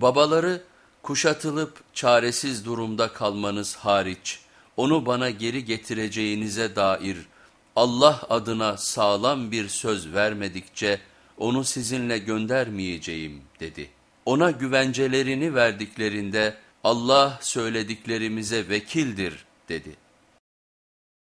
Babaları kuşatılıp çaresiz durumda kalmanız hariç onu bana geri getireceğinize dair Allah adına sağlam bir söz vermedikçe onu sizinle göndermeyeceğim dedi. Ona güvencelerini verdiklerinde Allah söylediklerimize vekildir dedi.